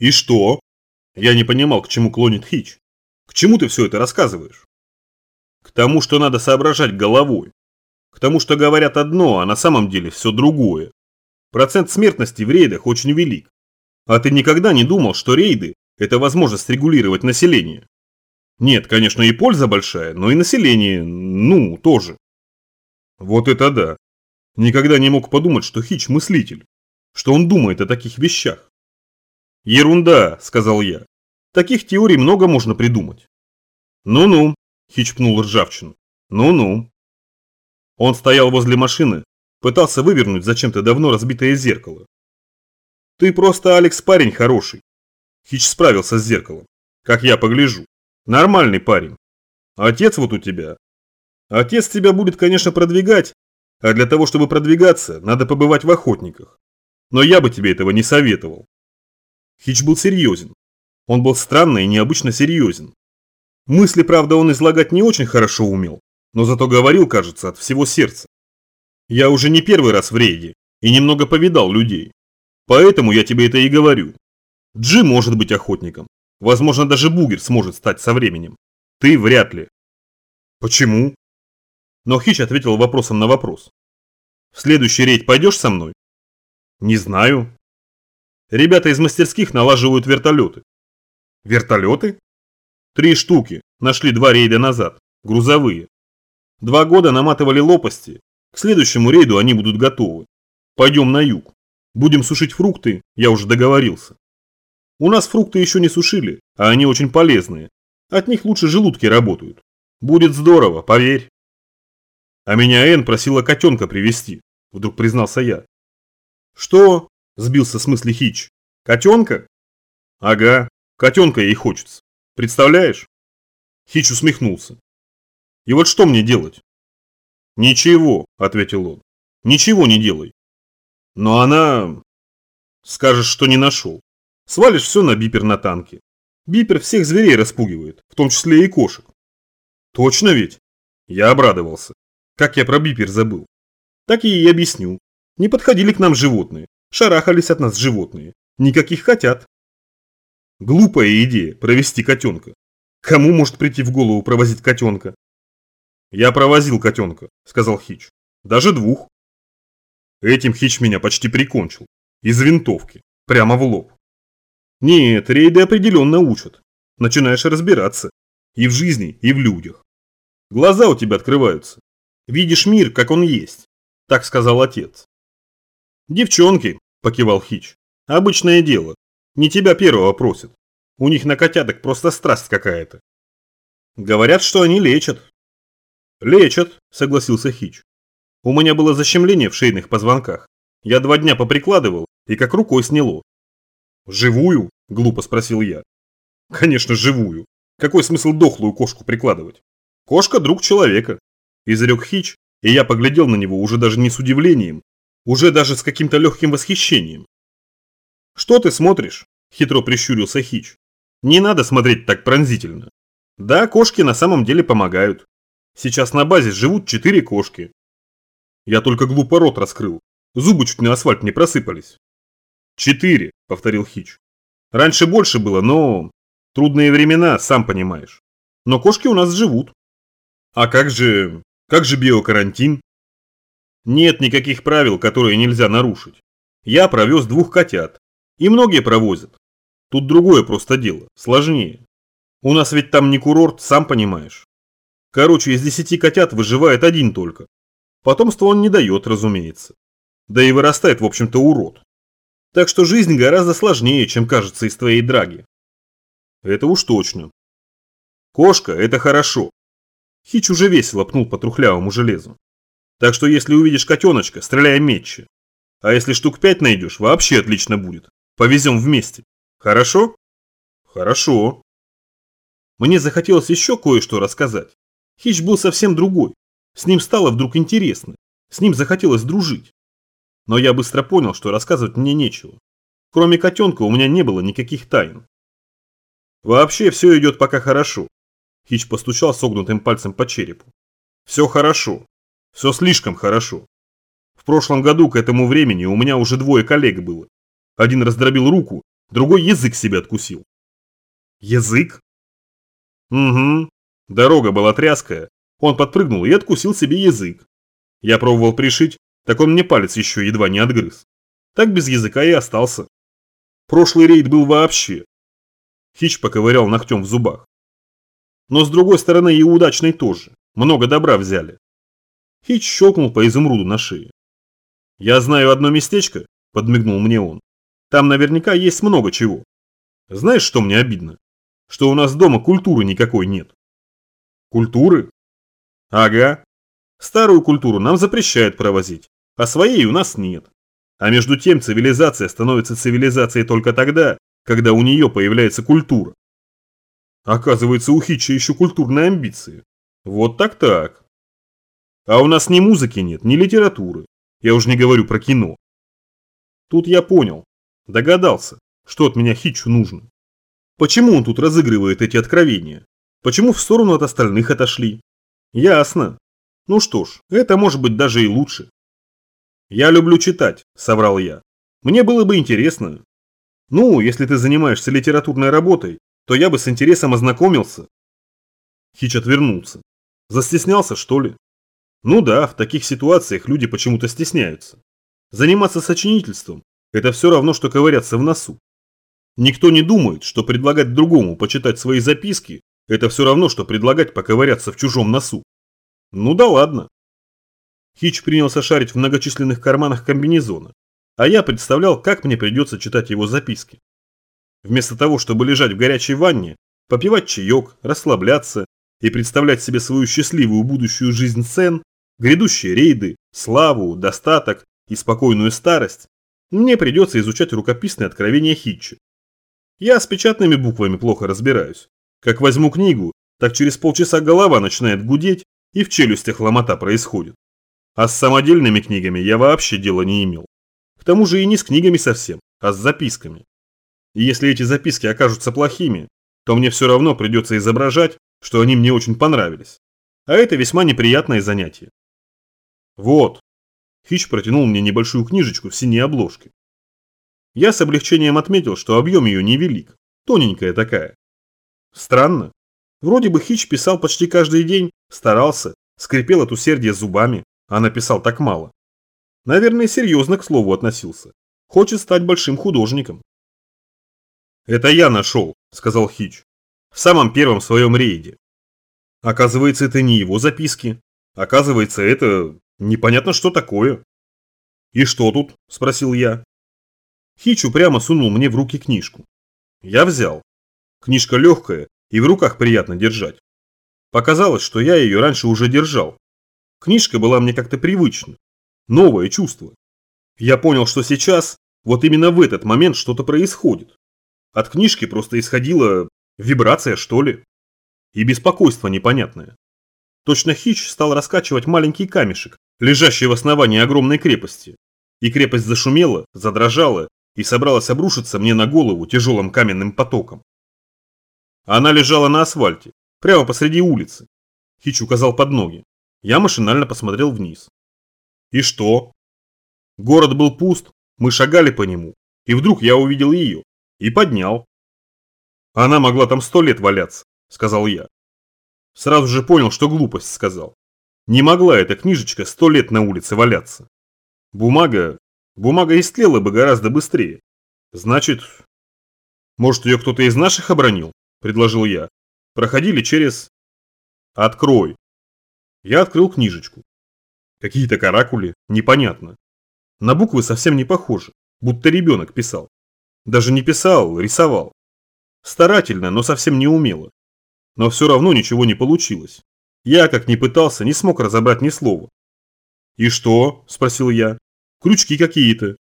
И что? Я не понимал, к чему клонит Хич. К чему ты все это рассказываешь? К тому, что надо соображать головой. К тому, что говорят одно, а на самом деле все другое. Процент смертности в рейдах очень велик. А ты никогда не думал, что рейды – это возможность регулировать население? Нет, конечно, и польза большая, но и население, ну, тоже. Вот это да. Никогда не мог подумать, что Хич мыслитель, что он думает о таких вещах. Ерунда, сказал я. Таких теорий много можно придумать. Ну-ну, Хич пнул ржавчину. Ну-ну. Он стоял возле машины, пытался вывернуть зачем-то давно разбитое зеркало. Ты просто, Алекс, парень хороший. Хич справился с зеркалом, как я погляжу. Нормальный парень. Отец вот у тебя. Отец тебя будет, конечно, продвигать, а для того, чтобы продвигаться, надо побывать в охотниках. Но я бы тебе этого не советовал. Хич был серьезен. Он был странно и необычно серьезен. Мысли, правда, он излагать не очень хорошо умел, но зато говорил, кажется, от всего сердца. Я уже не первый раз в рейде и немного повидал людей. Поэтому я тебе это и говорю. Джи может быть охотником. Возможно, даже Бугер сможет стать со временем. Ты вряд ли. Почему? Но Хич ответил вопросом на вопрос. В следующий рейд пойдешь со мной? Не знаю. Ребята из мастерских налаживают вертолеты. Вертолеты? Три штуки. Нашли два рейда назад. Грузовые. Два года наматывали лопасти. К следующему рейду они будут готовы. Пойдем на юг. Будем сушить фрукты, я уже договорился. У нас фрукты еще не сушили, а они очень полезные. От них лучше желудки работают. Будет здорово, поверь. А меня Энн просила котенка привезти, вдруг признался я. Что? Сбился с мысли Хич. Котенка? Ага, котенка ей хочется. Представляешь? Хич усмехнулся. И вот что мне делать? Ничего, ответил он. Ничего не делай. Но она... Скажешь, что не нашел. Свалишь все на бипер на танке. Бипер всех зверей распугивает, в том числе и кошек. Точно ведь? Я обрадовался. Как я про бипер забыл. Так и объясню. Не подходили к нам животные. Шарахались от нас животные. Никаких хотят. Глупая идея провести котенка. Кому может прийти в голову провозить котенка? Я провозил котенка, сказал Хич. Даже двух. Этим Хич меня почти прикончил. Из винтовки. Прямо в лоб. Нет, рейды определенно учат. Начинаешь разбираться. И в жизни, и в людях. Глаза у тебя открываются. Видишь мир, как он есть. Так сказал отец. Девчонки, покивал Хич. Обычное дело. Не тебя первого просят. У них на котяток просто страсть какая-то. Говорят, что они лечат. Лечат, согласился Хич. У меня было защемление в шейных позвонках. Я два дня поприкладывал и как рукой сняло. «Живую?» – глупо спросил я. «Конечно, живую. Какой смысл дохлую кошку прикладывать? Кошка – друг человека изрек Хич, и я поглядел на него уже даже не с удивлением, уже даже с каким-то легким восхищением. «Что ты смотришь?» – хитро прищурился Хич. «Не надо смотреть так пронзительно. Да, кошки на самом деле помогают. Сейчас на базе живут четыре кошки. Я только глупо рот раскрыл. Зубы чуть на асфальт не просыпались. Четыре, повторил Хич. Раньше больше было, но... Трудные времена, сам понимаешь. Но кошки у нас живут. А как же... Как же биокарантин? Нет никаких правил, которые нельзя нарушить. Я провез двух котят. И многие провозят. Тут другое просто дело, сложнее. У нас ведь там не курорт, сам понимаешь. Короче, из десяти котят выживает один только. Потомство он не дает, разумеется. Да и вырастает, в общем-то, урод. Так что жизнь гораздо сложнее, чем кажется из твоей драги. Это уж точно. Кошка – это хорошо, Хич уже весело пнул по трухлявому железу. Так что если увидишь котеночка, стреляй метче. А если штук пять найдешь, вообще отлично будет. Повезем вместе. Хорошо? Хорошо. Мне захотелось еще кое-что рассказать. Хич был совсем другой. С ним стало вдруг интересно. С ним захотелось дружить. Но я быстро понял, что рассказывать мне нечего. Кроме котенка у меня не было никаких тайн. Вообще все идет пока хорошо. Хич постучал согнутым пальцем по черепу. Все хорошо. Все слишком хорошо. В прошлом году к этому времени у меня уже двое коллег было. Один раздробил руку, другой язык себе откусил. Язык? Угу. Дорога была тряская. Он подпрыгнул и откусил себе язык. Я пробовал пришить, так он мне палец еще едва не отгрыз. Так без языка и остался. Прошлый рейд был вообще. Хич поковырял ногтем в зубах. Но с другой стороны и удачный тоже. Много добра взяли. Хич щелкнул по изумруду на шее. «Я знаю одно местечко», – подмигнул мне он. «Там наверняка есть много чего. Знаешь, что мне обидно? Что у нас дома культуры никакой нет». «Культуры?» «Ага. Старую культуру нам запрещают провозить, а своей у нас нет. А между тем цивилизация становится цивилизацией только тогда, когда у нее появляется культура. Оказывается, у Хитча еще культурные амбиции. Вот так-так. А у нас ни музыки нет, ни литературы. Я уж не говорю про кино. Тут я понял, догадался, что от меня Хитчу нужно. Почему он тут разыгрывает эти откровения? Почему в сторону от остальных отошли? Ясно. Ну что ж, это может быть даже и лучше. «Я люблю читать», – соврал я. «Мне было бы интересно». «Ну, если ты занимаешься литературной работой, то я бы с интересом ознакомился». Хич отвернулся. Застеснялся, что ли? Ну да, в таких ситуациях люди почему-то стесняются. Заниматься сочинительством – это все равно, что ковыряться в носу. Никто не думает, что предлагать другому почитать свои записки – это все равно, что предлагать поковыряться в чужом носу. Ну да ладно. Хич принялся шарить в многочисленных карманах комбинезона, а я представлял, как мне придется читать его записки. Вместо того, чтобы лежать в горячей ванне, попивать чаек, расслабляться и представлять себе свою счастливую будущую жизнь сцен, грядущие рейды, славу, достаток и спокойную старость, мне придется изучать рукописные откровения Хитча. Я с печатными буквами плохо разбираюсь. Как возьму книгу, так через полчаса голова начинает гудеть и в челюстях ломота происходит. А с самодельными книгами я вообще дела не имел. К тому же и не с книгами совсем, а с записками. И если эти записки окажутся плохими, то мне все равно придется изображать, что они мне очень понравились. А это весьма неприятное занятие. Вот. Хич протянул мне небольшую книжечку в синей обложке. Я с облегчением отметил, что объем ее невелик, тоненькая такая. Странно. Вроде бы Хич писал почти каждый день, старался, скрипел от усердия зубами, а написал так мало. Наверное, серьезно к слову относился. Хочет стать большим художником. «Это я нашел», – сказал Хич. «В самом первом своем рейде. Оказывается, это не его записки. Оказывается, это непонятно что такое». «И что тут?» – спросил я. Хич упрямо сунул мне в руки книжку. Я взял. Книжка легкая и в руках приятно держать. Показалось, что я ее раньше уже держал, Книжка была мне как-то привычна. Новое чувство. Я понял, что сейчас, вот именно в этот момент что-то происходит. От книжки просто исходила вибрация, что ли. И беспокойство непонятное. Точно Хич стал раскачивать маленький камешек, лежащий в основании огромной крепости. И крепость зашумела, задрожала и собралась обрушиться мне на голову тяжелым каменным потоком. Она лежала на асфальте, прямо посреди улицы. Хич указал под ноги. Я машинально посмотрел вниз. И что? Город был пуст, мы шагали по нему, и вдруг я увидел ее. И поднял. Она могла там сто лет валяться, сказал я. Сразу же понял, что глупость сказал. Не могла эта книжечка сто лет на улице валяться. Бумага... Бумага истлела бы гораздо быстрее. Значит... Может, ее кто-то из наших обронил? Предложил я. Проходили через... Открой, я открыл книжечку. Какие-то каракули, непонятно. На буквы совсем не похожи, будто ребенок писал. Даже не писал, рисовал. Старательно, но совсем не умело. Но все равно ничего не получилось. Я, как ни пытался, не смог разобрать ни слова. «И что?» – спросил я. «Крючки какие-то».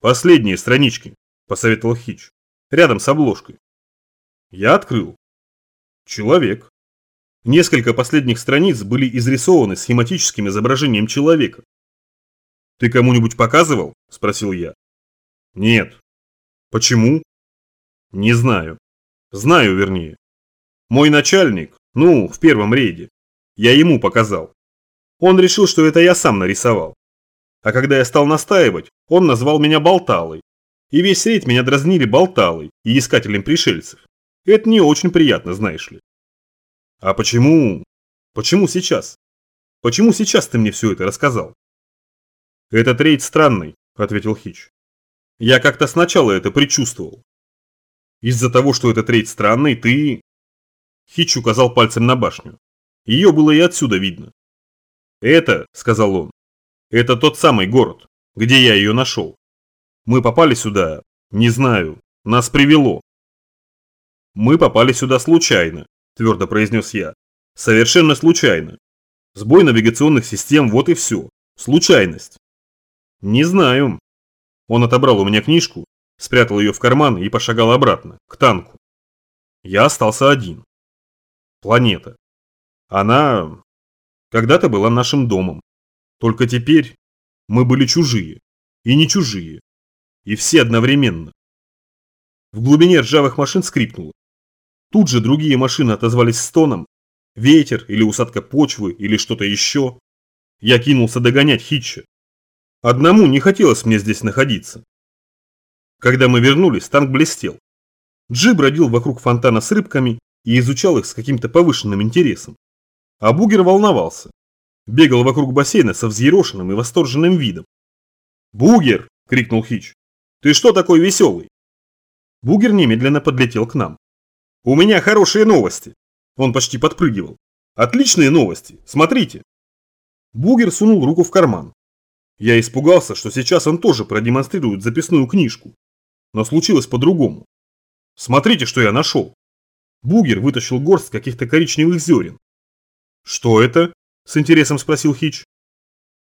«Последние странички», – посоветовал Хич. «Рядом с обложкой». Я открыл. Человек. Несколько последних страниц были изрисованы схематическим изображением человека. «Ты кому-нибудь показывал?» – спросил я. «Нет». «Почему?» «Не знаю. Знаю, вернее. Мой начальник, ну, в первом рейде, я ему показал. Он решил, что это я сам нарисовал. А когда я стал настаивать, он назвал меня болталой. И весь рейд меня дразнили болталой и искателем пришельцев. Это не очень приятно, знаешь ли. А почему... Почему сейчас? Почему сейчас ты мне все это рассказал? Этот рейд странный, ответил Хич. Я как-то сначала это предчувствовал. Из-за того, что этот рейд странный, ты... Хич указал пальцем на башню. Ее было и отсюда видно. «Это», — сказал он, — «это тот самый город, где я ее нашел. Мы попали сюда, не знаю, нас привело». «Мы попали сюда случайно», – твердо произнес я. «Совершенно случайно. Сбой навигационных систем, вот и все. Случайность». «Не знаю». Он отобрал у меня книжку, спрятал ее в карман и пошагал обратно, к танку. Я остался один. Планета. Она когда-то была нашим домом. Только теперь мы были чужие. И не чужие. И все одновременно. В глубине ржавых машин скрипнуло. Тут же другие машины отозвались стоном. Ветер или усадка почвы или что-то еще. Я кинулся догонять Хитча. Одному не хотелось мне здесь находиться. Когда мы вернулись, танк блестел. Джи бродил вокруг фонтана с рыбками и изучал их с каким-то повышенным интересом. А Бугер волновался. Бегал вокруг бассейна со взъерошенным и восторженным видом. «Бугер!» – крикнул Хич. «Ты что такой веселый?» Бугер немедленно подлетел к нам. «У меня хорошие новости!» Он почти подпрыгивал. «Отличные новости! Смотрите!» Бугер сунул руку в карман. Я испугался, что сейчас он тоже продемонстрирует записную книжку. Но случилось по-другому. Смотрите, что я нашел. Бугер вытащил горсть каких-то коричневых зерен. Что это? С интересом спросил Хич.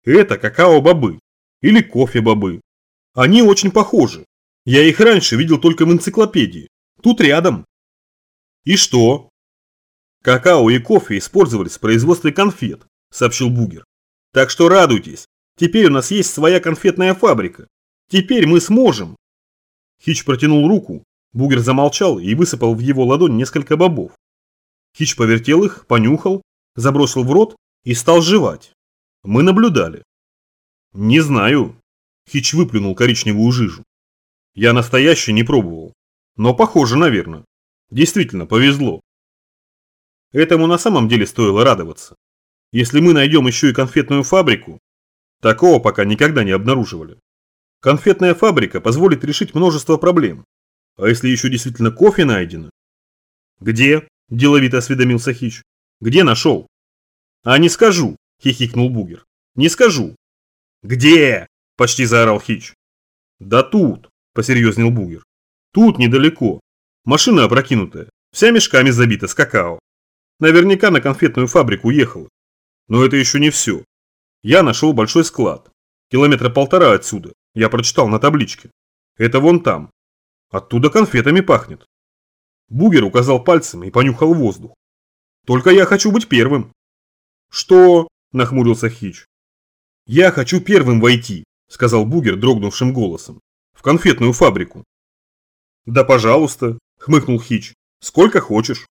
Это какао-бобы. Или кофе-бобы. Они очень похожи. Я их раньше видел только в энциклопедии. Тут рядом. И что? Какао и кофе использовались в производстве конфет, сообщил Бугер. Так что радуйтесь. Теперь у нас есть своя конфетная фабрика. Теперь мы сможем. Хич протянул руку, Бугер замолчал и высыпал в его ладонь несколько бобов. Хич повертел их, понюхал, забросил в рот и стал жевать. Мы наблюдали. Не знаю. Хич выплюнул коричневую жижу. Я настоящий не пробовал. Но похоже, наверное. Действительно, повезло. Этому на самом деле стоило радоваться. Если мы найдем еще и конфетную фабрику, такого пока никогда не обнаруживали. Конфетная фабрика позволит решить множество проблем. А если еще действительно кофе найдено? Где? Деловито осведомился Хич. Где нашел? А не скажу, хихикнул Бугер. Не скажу. Где? Почти заорал Хич. Да тут, посерьезнел Бугер. Тут недалеко. Машина опрокинутая, вся мешками забита с какао. Наверняка на конфетную фабрику уехала. Но это еще не все. Я нашел большой склад. Километра полтора отсюда. Я прочитал на табличке. Это вон там, Оттуда конфетами пахнет. Бугер указал пальцем и понюхал воздух. Только я хочу быть первым. Что? Нахмурился Хич. Я хочу первым войти, сказал Бугер дрогнувшим голосом. В конфетную фабрику. Да пожалуйста, хмыкнул Хич. Сколько хочешь.